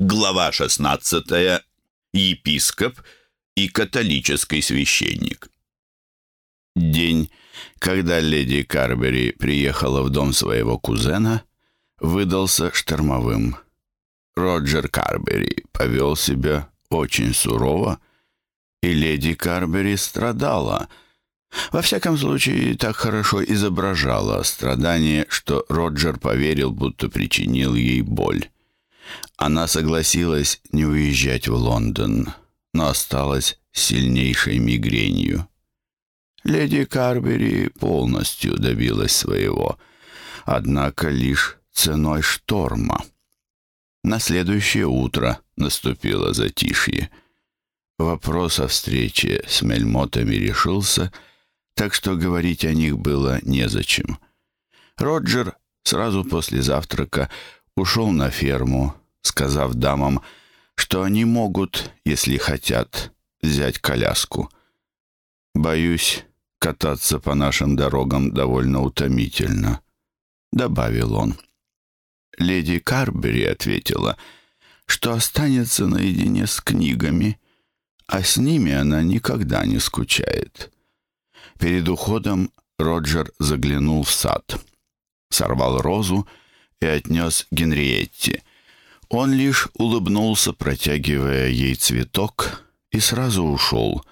Глава 16. Епископ и католический священник. День, когда леди Карбери приехала в дом своего кузена, выдался штормовым. Роджер Карбери повел себя очень сурово, и леди Карбери страдала. Во всяком случае, так хорошо изображала страдание, что Роджер поверил, будто причинил ей боль. Она согласилась не уезжать в Лондон, но осталась сильнейшей мигренью. Леди Карбери полностью добилась своего, однако лишь ценой шторма. На следующее утро наступило затишье. Вопрос о встрече с Мельмотами решился, так что говорить о них было незачем. Роджер сразу после завтрака ушел на ферму, сказав дамам, что они могут, если хотят, взять коляску. «Боюсь, кататься по нашим дорогам довольно утомительно», — добавил он. Леди Карбери ответила, что останется наедине с книгами, а с ними она никогда не скучает. Перед уходом Роджер заглянул в сад, сорвал розу и отнес Генриетте. Он лишь улыбнулся, протягивая ей цветок, и сразу ушел,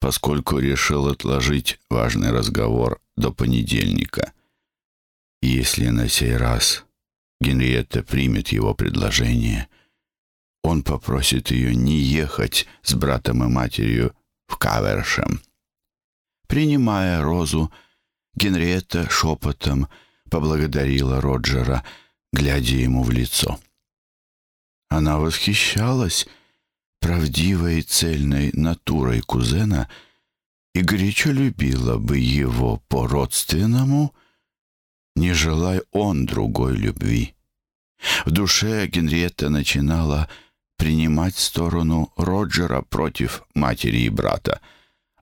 поскольку решил отложить важный разговор до понедельника. Если на сей раз Генриетта примет его предложение, он попросит ее не ехать с братом и матерью в Кавершем. Принимая розу, Генриетта шепотом поблагодарила Роджера — глядя ему в лицо. Она восхищалась правдивой цельной натурой кузена и горячо любила бы его по-родственному, не желая он другой любви. В душе Генриетта начинала принимать сторону Роджера против матери и брата.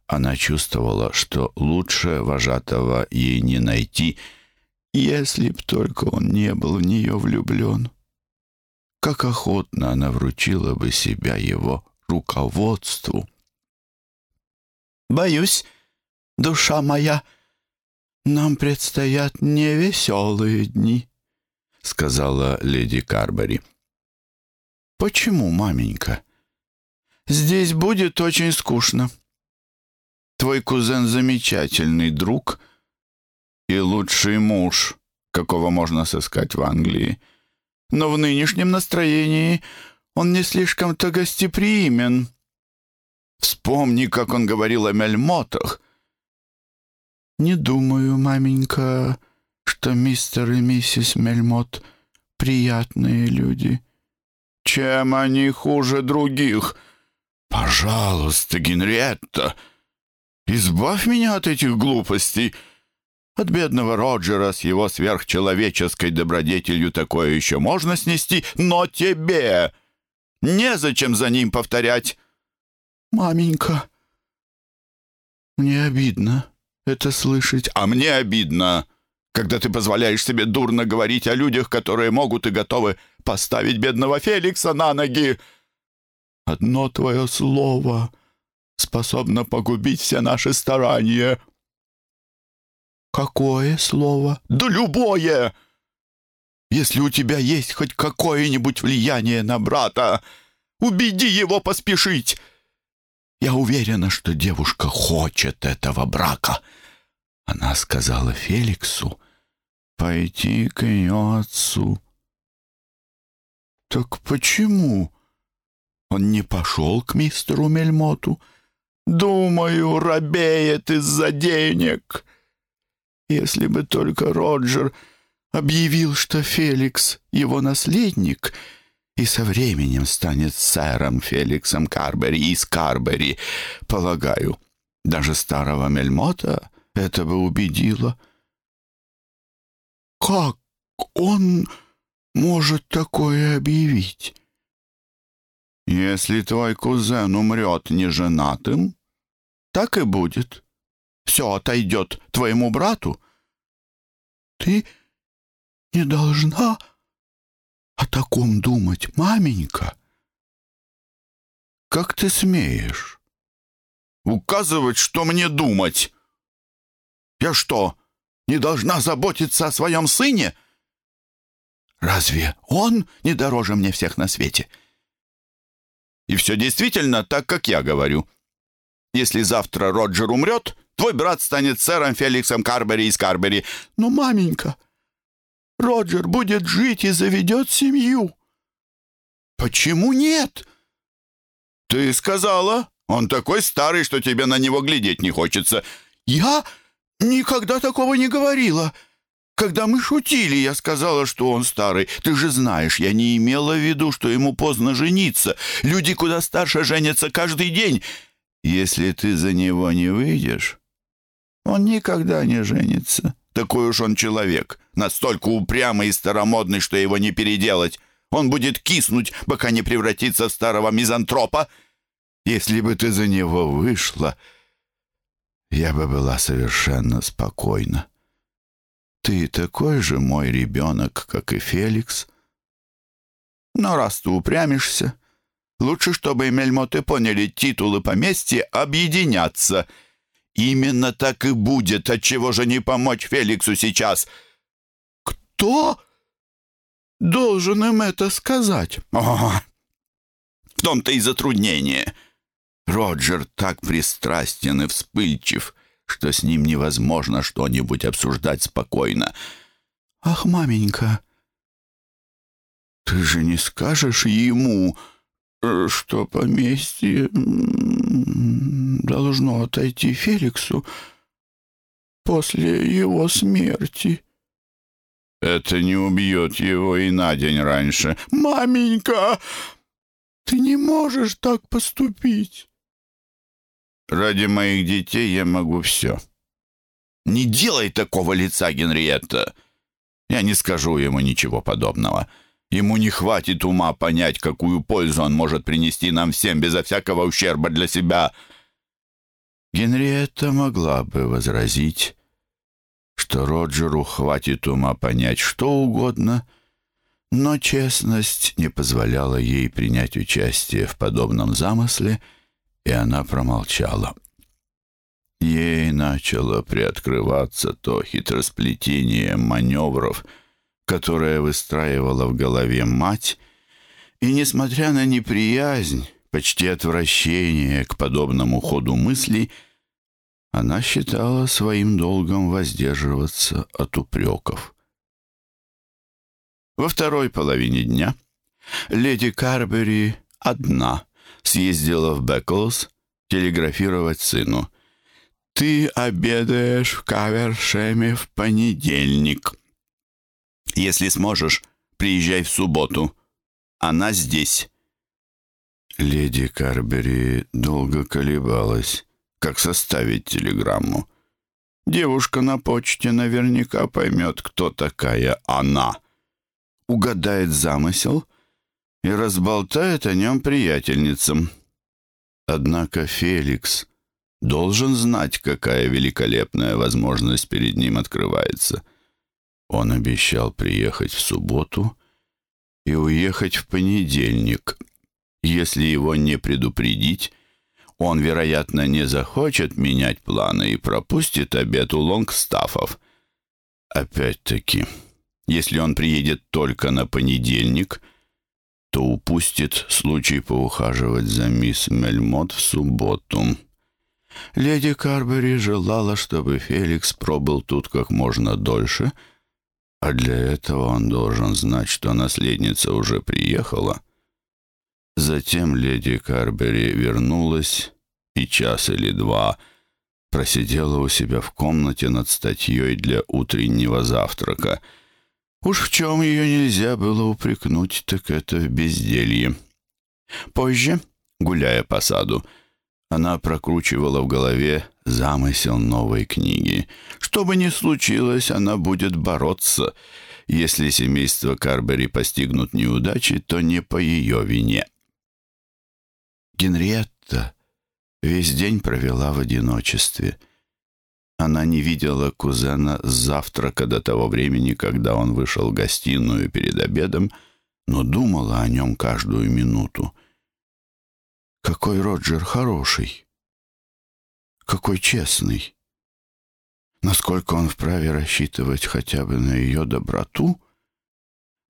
Она чувствовала, что лучше вожатого ей не найти — если б только он не был в нее влюблен. Как охотно она вручила бы себя его руководству. «Боюсь, душа моя, нам предстоят невеселые дни», — сказала леди Карбери. «Почему, маменька?» «Здесь будет очень скучно. Твой кузен замечательный друг — и лучший муж, какого можно сыскать в Англии. Но в нынешнем настроении он не слишком-то гостеприимен. Вспомни, как он говорил о мельмотах. «Не думаю, маменька, что мистер и миссис Мельмот приятные люди». «Чем они хуже других?» «Пожалуйста, Генриетта, избавь меня от этих глупостей». От бедного Роджера с его сверхчеловеческой добродетелью такое еще можно снести, но тебе незачем за ним повторять. Маменька, мне обидно это слышать. А мне обидно, когда ты позволяешь себе дурно говорить о людях, которые могут и готовы поставить бедного Феликса на ноги. Одно твое слово способно погубить все наши старания. «Какое слово?» «Да любое! Если у тебя есть хоть какое-нибудь влияние на брата, убеди его поспешить!» «Я уверена, что девушка хочет этого брака!» Она сказала Феликсу пойти к ее отцу. «Так почему?» Он не пошел к мистеру Мельмоту. «Думаю, робеет из-за денег». Если бы только Роджер объявил, что Феликс — его наследник, и со временем станет сэром Феликсом Карбери из Карбери, полагаю, даже старого Мельмота это бы убедило. Как он может такое объявить? Если твой кузен умрет неженатым, так и будет все отойдет твоему брату. Ты не должна о таком думать, маменька, Как ты смеешь? Указывать, что мне думать? Я что, не должна заботиться о своем сыне? Разве он не дороже мне всех на свете? И все действительно так, как я говорю. Если завтра Роджер умрет, твой брат станет сэром Феликсом Карбери из Карбери. Но, маменька, Роджер будет жить и заведет семью. Почему нет? Ты сказала, он такой старый, что тебе на него глядеть не хочется. Я никогда такого не говорила. Когда мы шутили, я сказала, что он старый. Ты же знаешь, я не имела в виду, что ему поздно жениться. Люди куда старше женятся каждый день. Если ты за него не выйдешь, он никогда не женится. Такой уж он человек, настолько упрямый и старомодный, что его не переделать. Он будет киснуть, пока не превратится в старого мизантропа. Если бы ты за него вышла, я бы была совершенно спокойна. Ты такой же мой ребенок, как и Феликс. Но раз ты упрямишься, лучше, чтобы мельмоты поняли титулы поместья объединяться. Именно так и будет, отчего же не помочь Феликсу сейчас. Кто должен им это сказать? О, в том-то и затруднение. Роджер так пристрастен и вспыльчив, что с ним невозможно что-нибудь обсуждать спокойно. «Ах, маменька, ты же не скажешь ему, э, что поместье должно отойти Феликсу после его смерти?» «Это не убьет его и на день раньше». «Маменька, ты не можешь так поступить!» Ради моих детей я могу все. Не делай такого лица, Генриетта. Я не скажу ему ничего подобного. Ему не хватит ума понять, какую пользу он может принести нам всем безо всякого ущерба для себя. Генриетта могла бы возразить, что Роджеру хватит ума понять что угодно, но честность не позволяла ей принять участие в подобном замысле — и она промолчала. Ей начало приоткрываться то хитросплетение маневров, которое выстраивала в голове мать, и, несмотря на неприязнь, почти отвращение к подобному ходу мыслей, она считала своим долгом воздерживаться от упреков. Во второй половине дня леди Карбери одна съездила в Беклс телеграфировать сыну. «Ты обедаешь в Кавершеме в понедельник. Если сможешь, приезжай в субботу. Она здесь». Леди Карбери долго колебалась, как составить телеграмму. Девушка на почте наверняка поймет, кто такая она. Угадает замысел и разболтает о нем приятельницам. Однако Феликс должен знать, какая великолепная возможность перед ним открывается. Он обещал приехать в субботу и уехать в понедельник. Если его не предупредить, он, вероятно, не захочет менять планы и пропустит обед у Лонгстафов. Опять-таки, если он приедет только на понедельник — то упустит случай поухаживать за мисс Мельмот в субботу. Леди Карбери желала, чтобы Феликс пробыл тут как можно дольше, а для этого он должен знать, что наследница уже приехала. Затем леди Карбери вернулась и час или два просидела у себя в комнате над статьей для утреннего завтрака — Уж в чем ее нельзя было упрекнуть, так это в безделье. Позже, гуляя по саду, она прокручивала в голове замысел новой книги. Что бы ни случилось, она будет бороться. Если семейство Карбери постигнут неудачи, то не по ее вине. Генриетта весь день провела в одиночестве — она не видела кузена с завтрака до того времени, когда он вышел в гостиную перед обедом, но думала о нем каждую минуту. какой Роджер хороший, какой честный. Насколько он вправе рассчитывать хотя бы на ее доброту?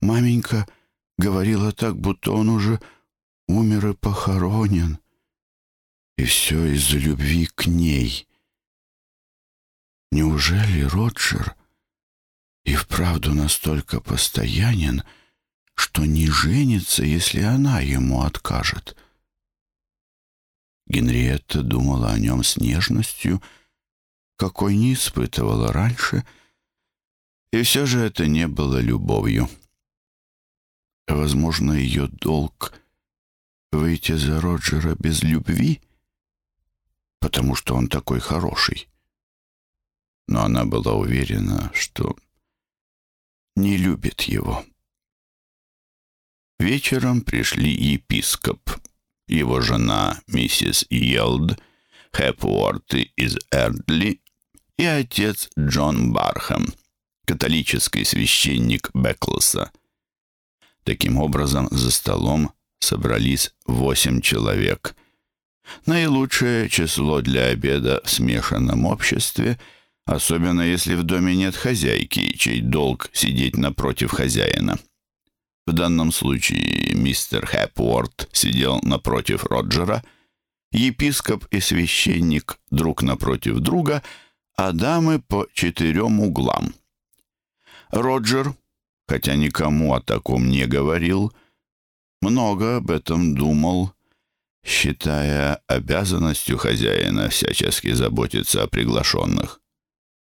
Маменька говорила так, будто он уже умер и похоронен. И все из-за любви к ней. Неужели Роджер и вправду настолько постоянен, что не женится, если она ему откажет? Генриетта думала о нем с нежностью, какой не испытывала раньше, и все же это не было любовью. Возможно, ее долг — выйти за Роджера без любви, потому что он такой хороший. Но она была уверена, что не любит его. Вечером пришли епископ, его жена миссис Йелд, Хэпуорты из Эрдли и отец Джон Бархэм, католический священник Беклса. Таким образом, за столом собрались восемь человек. Наилучшее число для обеда в смешанном обществе, особенно если в доме нет хозяйки, чей долг сидеть напротив хозяина. В данном случае мистер Хэпворд сидел напротив Роджера, епископ и священник друг напротив друга, а дамы по четырем углам. Роджер, хотя никому о таком не говорил, много об этом думал, считая обязанностью хозяина всячески заботиться о приглашенных.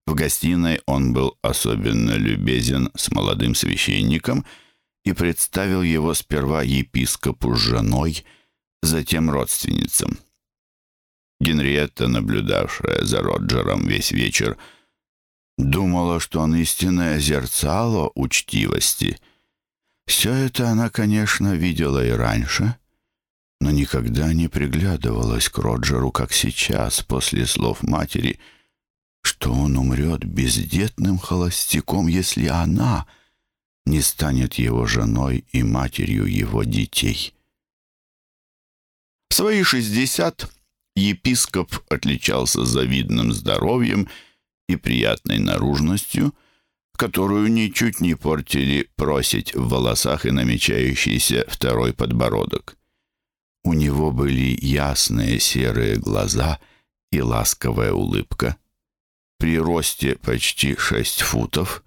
В гостиной он был особенно любезен с молодым священником и представил его сперва епископу с женой, затем родственницам. Генриетта, наблюдавшая за Роджером весь вечер, думала, что он истинное зерцало учтивости. Все это она, конечно, видела и раньше, но никогда не приглядывалась к Роджеру, как сейчас, после слов матери, что он умрет бездетным холостяком, если она не станет его женой и матерью его детей. В свои шестьдесят епископ отличался завидным здоровьем и приятной наружностью, которую ничуть не портили просить в волосах и намечающийся второй подбородок. У него были ясные серые глаза и ласковая улыбка. При росте почти шесть футов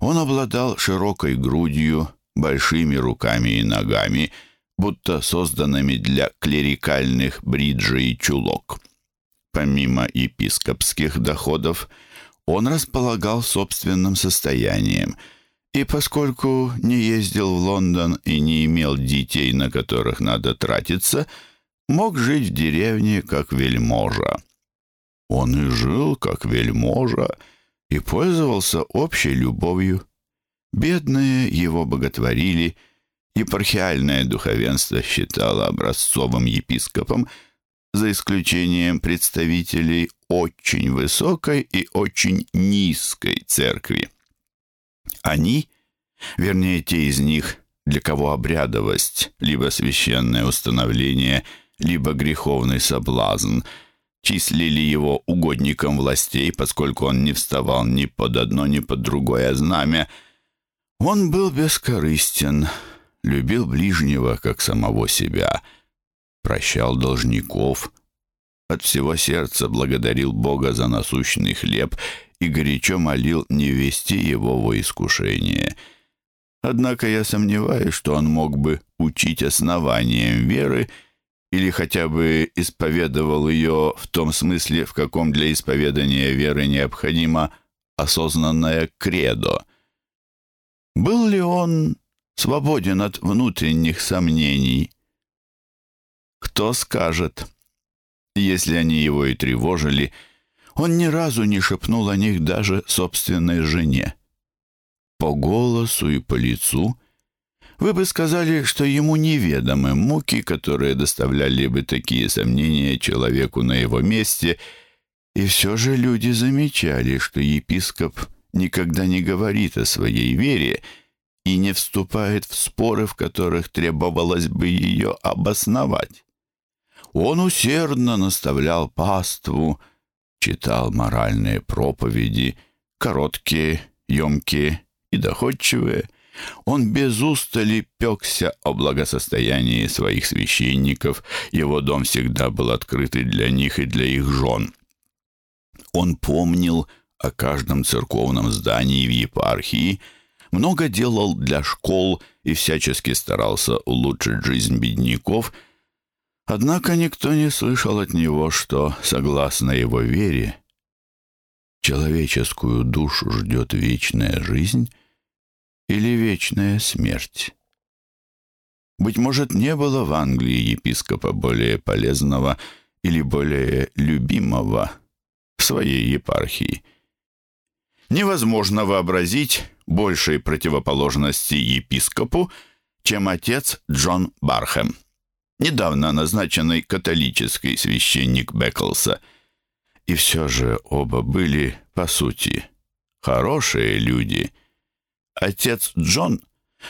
он обладал широкой грудью, большими руками и ногами, будто созданными для клерикальных бриджей и чулок. Помимо епископских доходов, он располагал собственным состоянием, и поскольку не ездил в Лондон и не имел детей, на которых надо тратиться, мог жить в деревне как вельможа. Он и жил как вельможа, и пользовался общей любовью. Бедные его боготворили, епархиальное духовенство считало образцовым епископом, за исключением представителей очень высокой и очень низкой церкви. Они, вернее, те из них, для кого обрядовость, либо священное установление, либо греховный соблазн — числили его угодником властей, поскольку он не вставал ни под одно, ни под другое знамя. Он был бескорыстен, любил ближнего, как самого себя, прощал должников, от всего сердца благодарил Бога за насущный хлеб и горячо молил не вести его во искушение. Однако я сомневаюсь, что он мог бы учить основаниям веры, или хотя бы исповедовал ее в том смысле, в каком для исповедания веры необходимо осознанное кредо. Был ли он свободен от внутренних сомнений? Кто скажет? Если они его и тревожили, он ни разу не шепнул о них даже собственной жене. По голосу и по лицу — вы бы сказали, что ему неведомы муки, которые доставляли бы такие сомнения человеку на его месте, и все же люди замечали, что епископ никогда не говорит о своей вере и не вступает в споры, в которых требовалось бы ее обосновать. Он усердно наставлял паству, читал моральные проповеди, короткие, емкие и доходчивые. Он без устали пекся о благосостоянии своих священников, его дом всегда был открытый для них и для их жен. Он помнил о каждом церковном здании в епархии, много делал для школ и всячески старался улучшить жизнь бедняков – Однако никто не слышал от него, что, согласно его вере, человеческую душу ждет вечная жизнь или вечная смерть. Быть может, не было в Англии епископа более полезного или более любимого в своей епархии. Невозможно вообразить большей противоположности епископу, чем отец Джон Бархэм недавно назначенный католический священник Беклса. И все же оба были, по сути, хорошие люди. Отец Джон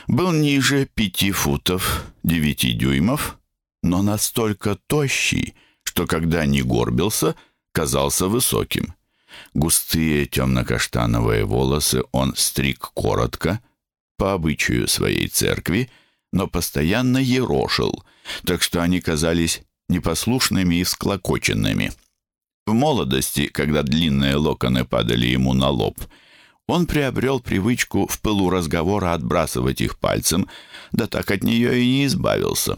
был ниже пяти футов девяти дюймов, но настолько тощий, что когда не горбился, казался высоким. Густые темно-каштановые волосы он стриг коротко, по обычаю своей церкви, но постоянно ерошил, так что они казались непослушными и всклокоченными. В молодости, когда длинные локоны падали ему на лоб, он приобрел привычку в пылу разговора отбрасывать их пальцем, да так от нее и не избавился.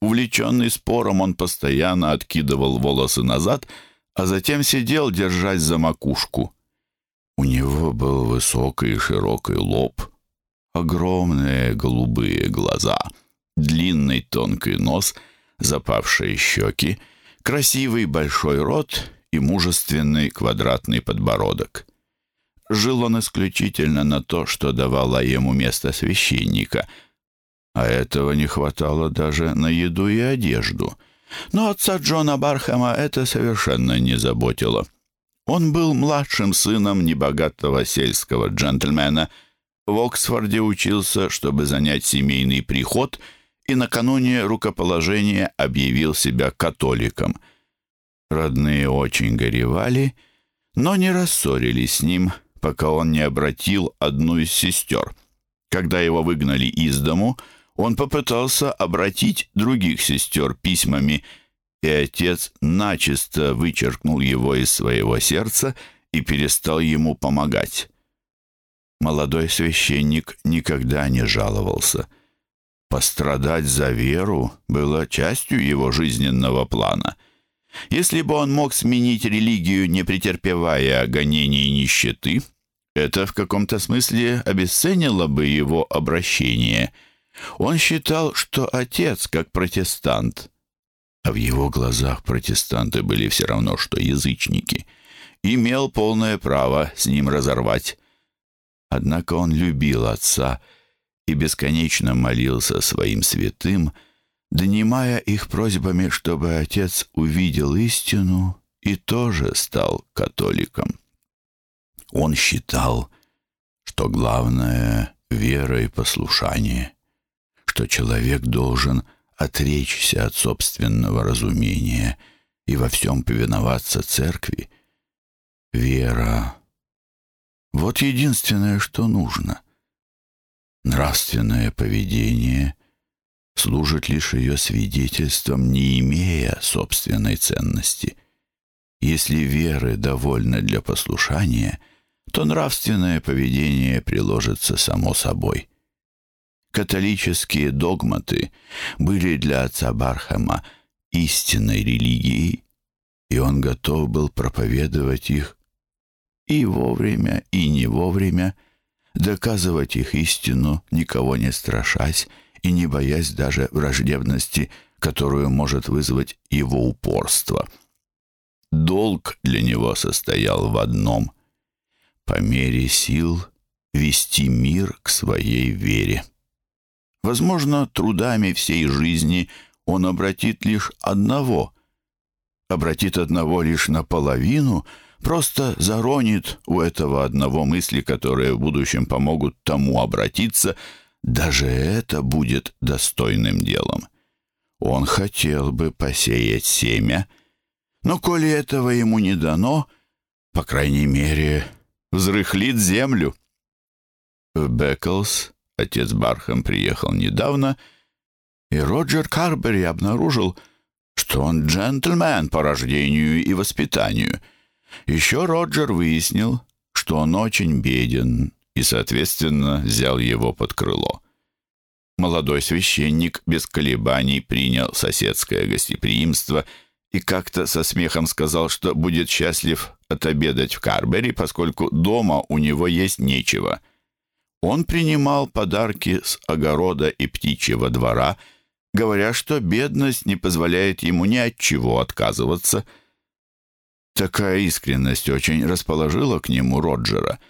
Увлеченный спором, он постоянно откидывал волосы назад, а затем сидел, держась за макушку. У него был высокий и широкий лоб, огромные голубые глаза, длинный тонкий нос, запавшие щеки, красивый большой рот и мужественный квадратный подбородок. Жил он исключительно на то, что давало ему место священника, а этого не хватало даже на еду и одежду. Но отца Джона Бархэма это совершенно не заботило. Он был младшим сыном небогатого сельского джентльмена — в Оксфорде учился, чтобы занять семейный приход, и накануне рукоположения объявил себя католиком. Родные очень горевали, но не рассорились с ним, пока он не обратил одну из сестер. Когда его выгнали из дому, он попытался обратить других сестер письмами, и отец начисто вычеркнул его из своего сердца и перестал ему помогать. Молодой священник никогда не жаловался. Пострадать за веру было частью его жизненного плана. Если бы он мог сменить религию, не претерпевая гонений и нищеты, это в каком-то смысле обесценило бы его обращение. Он считал, что отец, как протестант, а в его глазах протестанты были все равно, что язычники, имел полное право с ним разорвать. Однако он любил отца и бесконечно молился своим святым, донимая их просьбами, чтобы отец увидел истину и тоже стал католиком. Он считал, что главное — вера и послушание, что человек должен отречься от собственного разумения и во всем повиноваться церкви. Вера вот единственное, что нужно. Нравственное поведение служит лишь ее свидетельством, не имея собственной ценности. Если веры довольно для послушания, то нравственное поведение приложится само собой. Католические догматы были для отца Бархама истинной религией, и он готов был проповедовать их и вовремя, и не вовремя, доказывать их истину, никого не страшась и не боясь даже враждебности, которую может вызвать его упорство. Долг для него состоял в одном — по мере сил вести мир к своей вере. Возможно, трудами всей жизни он обратит лишь одного, обратит одного лишь наполовину — просто заронит у этого одного мысли, которые в будущем помогут тому обратиться, даже это будет достойным делом. Он хотел бы посеять семя, но коли этого ему не дано, по крайней мере, взрыхлит землю. В Беклс отец Бархэм приехал недавно, и Роджер Карбери обнаружил, что он джентльмен по рождению и воспитанию. Еще Роджер выяснил, что он очень беден, и, соответственно, взял его под крыло. Молодой священник без колебаний принял соседское гостеприимство и как-то со смехом сказал, что будет счастлив отобедать в Карбери, поскольку дома у него есть нечего. Он принимал подарки с огорода и птичьего двора, говоря, что бедность не позволяет ему ни от чего отказываться. Такая искренность очень расположила к нему Роджера —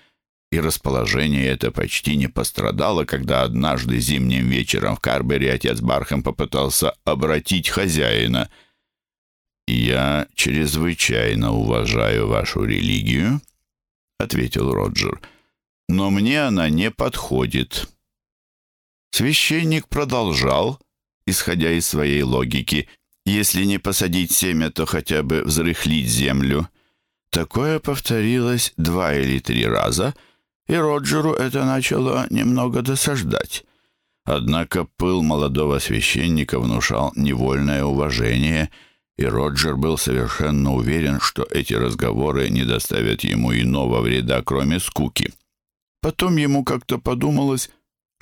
и расположение это почти не пострадало, когда однажды зимним вечером в Карбери отец Бархэм попытался обратить хозяина. «Я чрезвычайно уважаю вашу религию», — ответил Роджер, — «но мне она не подходит». Священник продолжал, исходя из своей логики, «Если не посадить семя, то хотя бы взрыхлить землю». Такое повторилось два или три раза — и Роджеру это начало немного досаждать. Однако пыл молодого священника внушал невольное уважение, и Роджер был совершенно уверен, что эти разговоры не доставят ему иного вреда, кроме скуки. Потом ему как-то подумалось,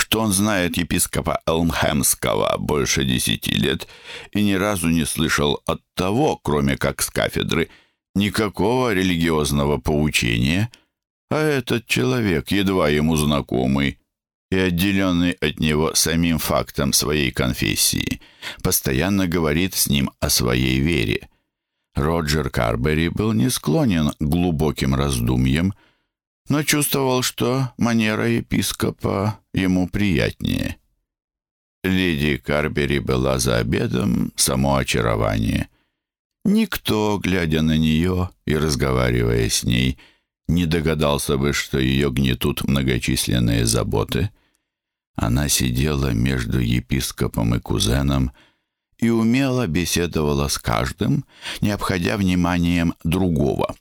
что он знает епископа Элмхемского больше десяти лет и ни разу не слышал от того, кроме как с кафедры, никакого религиозного поучения — а этот человек, едва ему знакомый и отделенный от него самим фактом своей конфессии, постоянно говорит с ним о своей вере. Роджер Карбери был не склонен к глубоким раздумьям, но чувствовал, что манера епископа ему приятнее. Леди Карбери была за обедом само очарование. Никто, глядя на нее и разговаривая с ней, — не догадался бы, что ее гнетут многочисленные заботы. Она сидела между епископом и кузеном и умело беседовала с каждым, не обходя вниманием другого.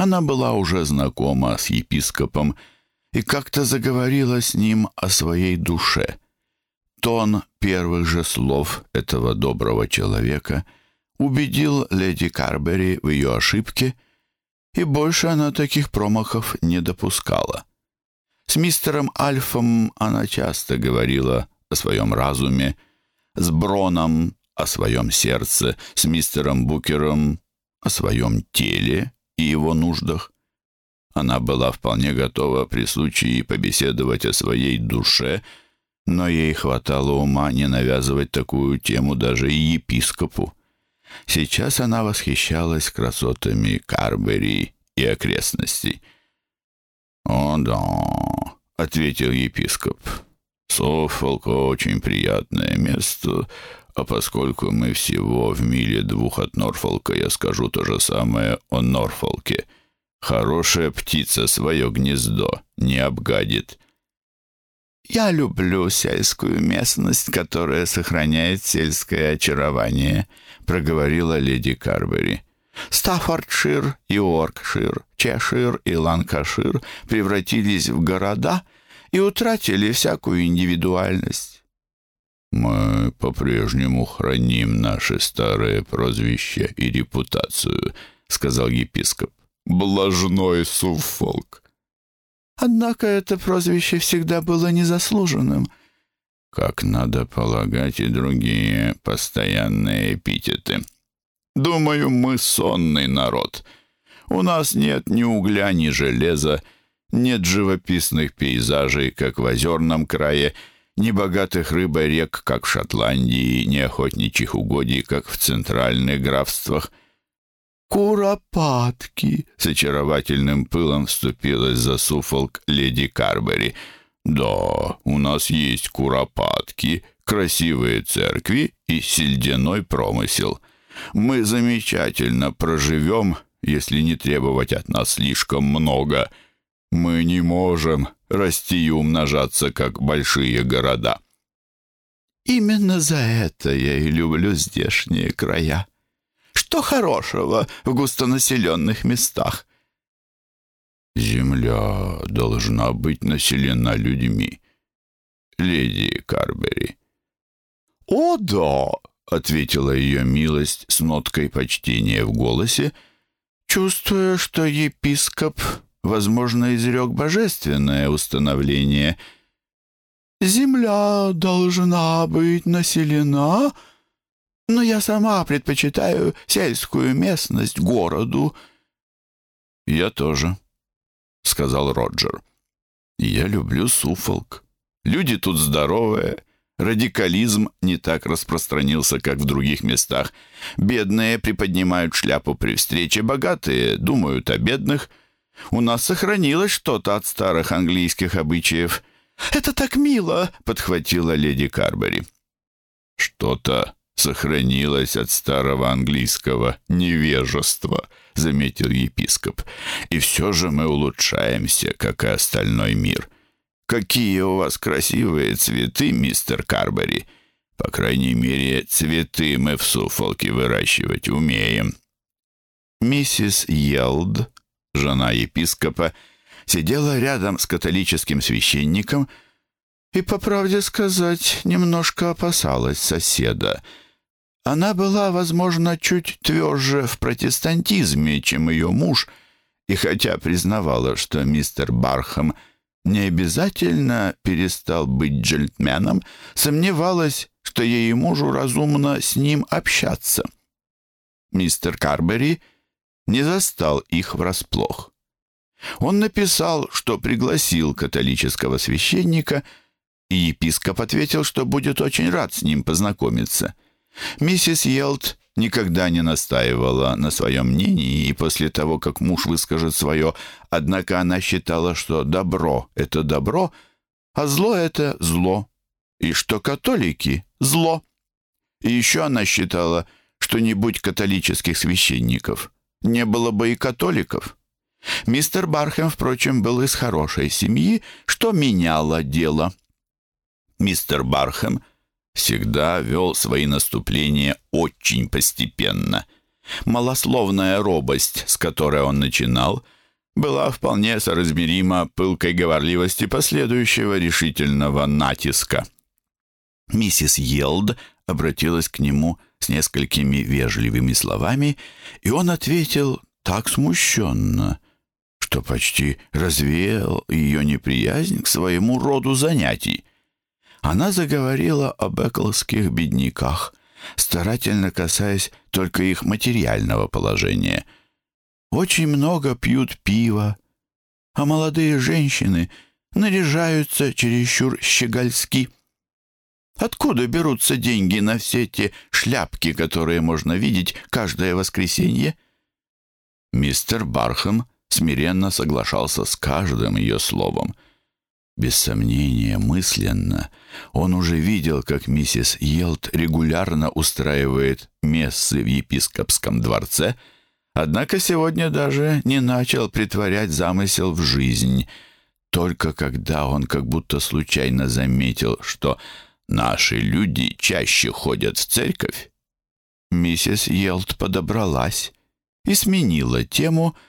Она была уже знакома с епископом и как-то заговорила с ним о своей душе. Тон первых же слов этого доброго человека убедил леди Карбери в ее ошибке — и больше она таких промахов не допускала. С мистером Альфом она часто говорила о своем разуме, с Броном о своем сердце, с мистером Букером о своем теле и его нуждах. Она была вполне готова при случае побеседовать о своей душе, но ей хватало ума не навязывать такую тему даже и епископу. Сейчас она восхищалась красотами Карбери и окрестностей. «О, да», — ответил епископ. «Софолк — очень приятное место, а поскольку мы всего в миле двух от Норфолка, я скажу то же самое о Норфолке. Хорошая птица свое гнездо не обгадит». «Я люблю сельскую местность, которая сохраняет сельское очарование», — проговорила леди Карбери. «Стаффордшир и Оркшир, Чешир и Ланкашир превратились в города и утратили всякую индивидуальность». «Мы по-прежнему храним наши старые прозвища и репутацию», — сказал епископ. «Блажной Суффолк». Однако это прозвище всегда было незаслуженным. Как надо полагать и другие постоянные эпитеты. Думаю, мы сонный народ. У нас нет ни угля, ни железа, нет живописных пейзажей, как в озерном крае, ни богатых рыбой рек, как в Шотландии, ни охотничьих угодий, как в центральных графствах. «Куропатки!» — с очаровательным пылом вступилась за Суфолк леди Карбери. «Да, у нас есть куропатки, красивые церкви и сельдяной промысел. Мы замечательно проживем, если не требовать от нас слишком много. Мы не можем расти и умножаться, как большие города». Именно за это я и люблю здешние края. Что хорошего в густонаселенных местах? Земля должна быть населена людьми, леди Карбери. «О, да!» — ответила ее милость с ноткой почтения в голосе, чувствуя, что епископ, возможно, изрек божественное установление. «Земля должна быть населена, но я сама предпочитаю сельскую местность городу». «Я тоже», — сказал Роджер. «Я люблю Суфолк. Люди тут здоровые». Радикализм не так распространился, как в других местах. Бедные приподнимают шляпу при встрече, богатые думают о бедных. У нас сохранилось что-то от старых английских обычаев. «Это так мило!» — подхватила леди Карбери. «Что-то сохранилось от старого английского невежества», — заметил епископ. «И все же мы улучшаемся, как и остальной мир». «Какие у вас красивые цветы, мистер Карбери! По крайней мере, цветы мы в Суфолке выращивать умеем». Миссис Йелд, жена епископа, сидела рядом с католическим священником и, по правде сказать, немножко опасалась соседа. Она была, возможно, чуть тверже в протестантизме, чем ее муж, и хотя признавала, что мистер Бархам — не обязательно перестал быть джентльменом, сомневалась, что ей и мужу разумно с ним общаться. Мистер Карбери не застал их врасплох. Он написал, что пригласил католического священника, и епископ ответил, что будет очень рад с ним познакомиться. Миссис Йелт никогда не настаивала на своем мнении, и после того, как муж выскажет свое, однако она считала, что добро — это добро, а зло — это зло, и что католики — зло. И еще она считала, что не будь католических священников, не было бы и католиков. Мистер Бархэм, впрочем, был из хорошей семьи, что меняло дело. Мистер Бархэм всегда вел свои наступления очень постепенно. Малословная робость, с которой он начинал, была вполне соразмерима пылкой говорливости последующего решительного натиска. Миссис Йелд обратилась к нему с несколькими вежливыми словами, и он ответил так смущенно, что почти развеял ее неприязнь к своему роду занятий. Она заговорила об эклских бедняках, старательно касаясь только их материального положения. Очень много пьют пива, а молодые женщины наряжаются чересчур щегольски. Откуда берутся деньги на все те шляпки, которые можно видеть каждое воскресенье? Мистер Бархэм смиренно соглашался с каждым ее словом — без сомнения, мысленно, он уже видел, как миссис Йелт регулярно устраивает мессы в епископском дворце, однако сегодня даже не начал притворять замысел в жизнь. Только когда он как будто случайно заметил, что наши люди чаще ходят в церковь, миссис Йелт подобралась и сменила тему —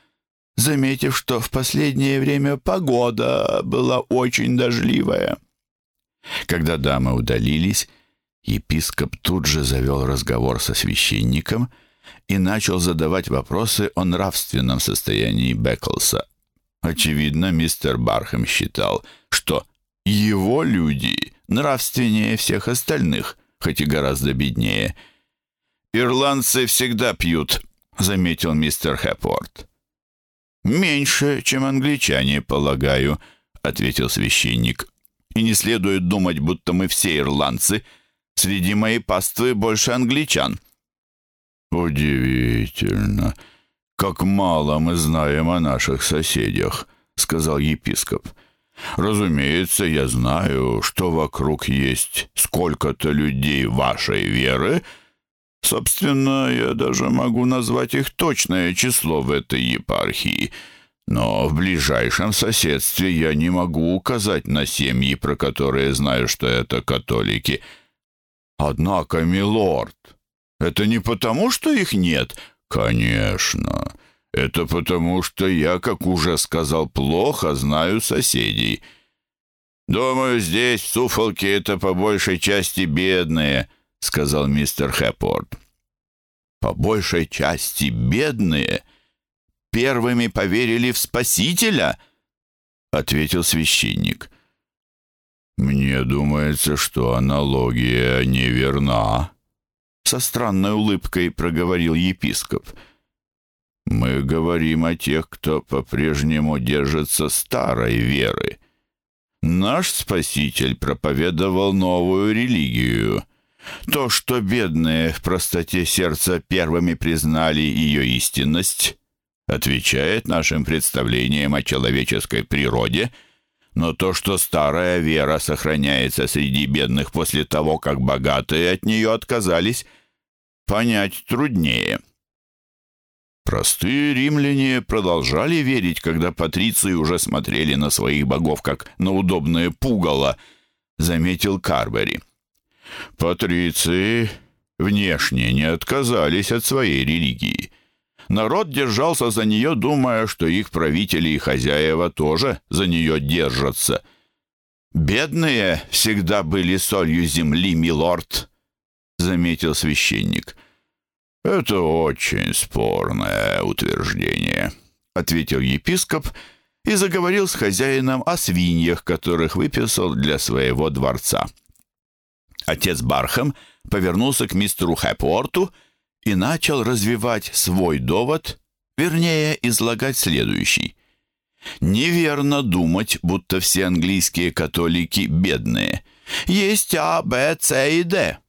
заметив, что в последнее время погода была очень дождливая. Когда дамы удалились, епископ тут же завел разговор со священником и начал задавать вопросы о нравственном состоянии Беклса. Очевидно, мистер Бархэм считал, что его люди нравственнее всех остальных, хоть и гораздо беднее. «Ирландцы всегда пьют», — заметил мистер Хэпворт. «Меньше, чем англичане, полагаю», — ответил священник. «И не следует думать, будто мы все ирландцы. Среди моей паствы больше англичан». «Удивительно, как мало мы знаем о наших соседях», — сказал епископ. «Разумеется, я знаю, что вокруг есть сколько-то людей вашей веры, — Собственно, я даже могу назвать их точное число в этой епархии. Но в ближайшем соседстве я не могу указать на семьи, про которые знаю, что это католики. Однако, милорд, это не потому, что их нет? Конечно. Это потому, что я, как уже сказал, плохо знаю соседей. Думаю, здесь, в Суфолке, это по большей части бедные, сказал мистер Хэппорт. По большей части бедные первыми поверили в Спасителя, ответил священник. «Мне думается, что аналогия неверна», — со странной улыбкой проговорил епископ. «Мы говорим о тех, кто по-прежнему держится старой веры. Наш Спаситель проповедовал новую религию. То, что бедные в простоте сердца первыми признали ее истинность, отвечает нашим представлениям о человеческой природе — но то, что старая вера сохраняется среди бедных после того, как богатые от нее отказались, понять труднее. Простые римляне продолжали верить, когда патриции уже смотрели на своих богов, как на удобное пугало, заметил Карбери. Патриции внешне не отказались от своей религии. Народ держался за нее, думая, что их правители и хозяева тоже за нее держатся. «Бедные всегда были солью земли, милорд», — заметил священник. «Это очень спорное утверждение», — ответил епископ и заговорил с хозяином о свиньях, которых выписал для своего дворца. Отец Бархам повернулся к мистеру Хэпуорту и начал развивать свой довод, вернее, излагать следующий. Неверно думать, будто все английские католики бедные. Есть А, Б, С и Д.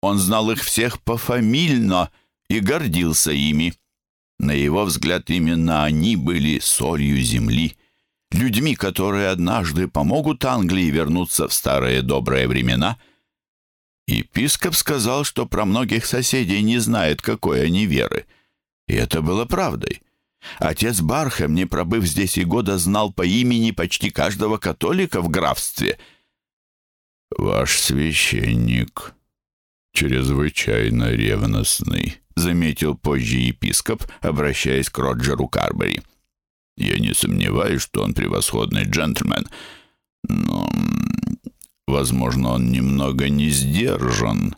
Он знал их всех пофамильно и гордился ими. На его взгляд, именно они были солью земли, людьми, которые однажды помогут Англии вернуться в старые добрые времена — Епископ сказал, что про многих соседей не знает, какой они веры. И это было правдой. Отец Бархэм, не пробыв здесь и года, знал по имени почти каждого католика в графстве. «Ваш священник чрезвычайно ревностный», — заметил позже епископ, обращаясь к Роджеру Карбери. «Я не сомневаюсь, что он превосходный джентльмен, но Возможно, он немного не сдержан.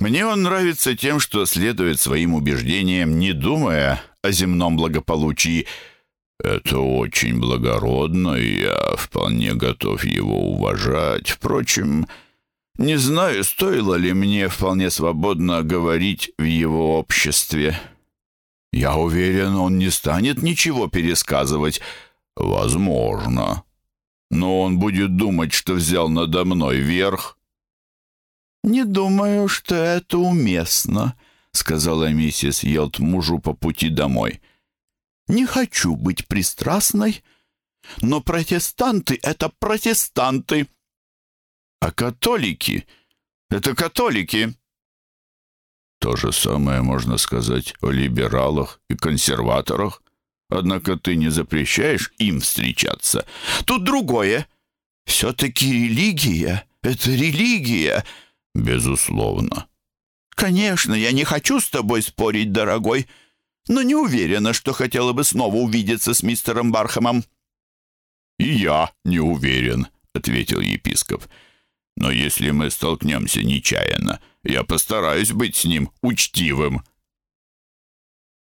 Мне он нравится тем, что следует своим убеждениям, не думая о земном благополучии. Это очень благородно, и я вполне готов его уважать. Впрочем, не знаю, стоило ли мне вполне свободно говорить в его обществе. Я уверен, он не станет ничего пересказывать. Возможно но он будет думать, что взял надо мной верх». «Не думаю, что это уместно», — сказала миссис Йелт мужу по пути домой. «Не хочу быть пристрастной, но протестанты — это протестанты, а католики — это католики». То же самое можно сказать о либералах и консерваторах. Однако ты не запрещаешь им встречаться. Тут другое. Все-таки религия — это религия. Безусловно. Конечно, я не хочу с тобой спорить, дорогой, но не уверена, что хотела бы снова увидеться с мистером Бархамом. «И я не уверен», — ответил епископ. «Но если мы столкнемся нечаянно, я постараюсь быть с ним учтивым».